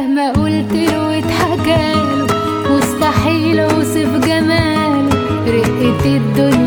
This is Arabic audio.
مهما قلت له واتحكاله مستحيل أوصف جماله رقة الدنيا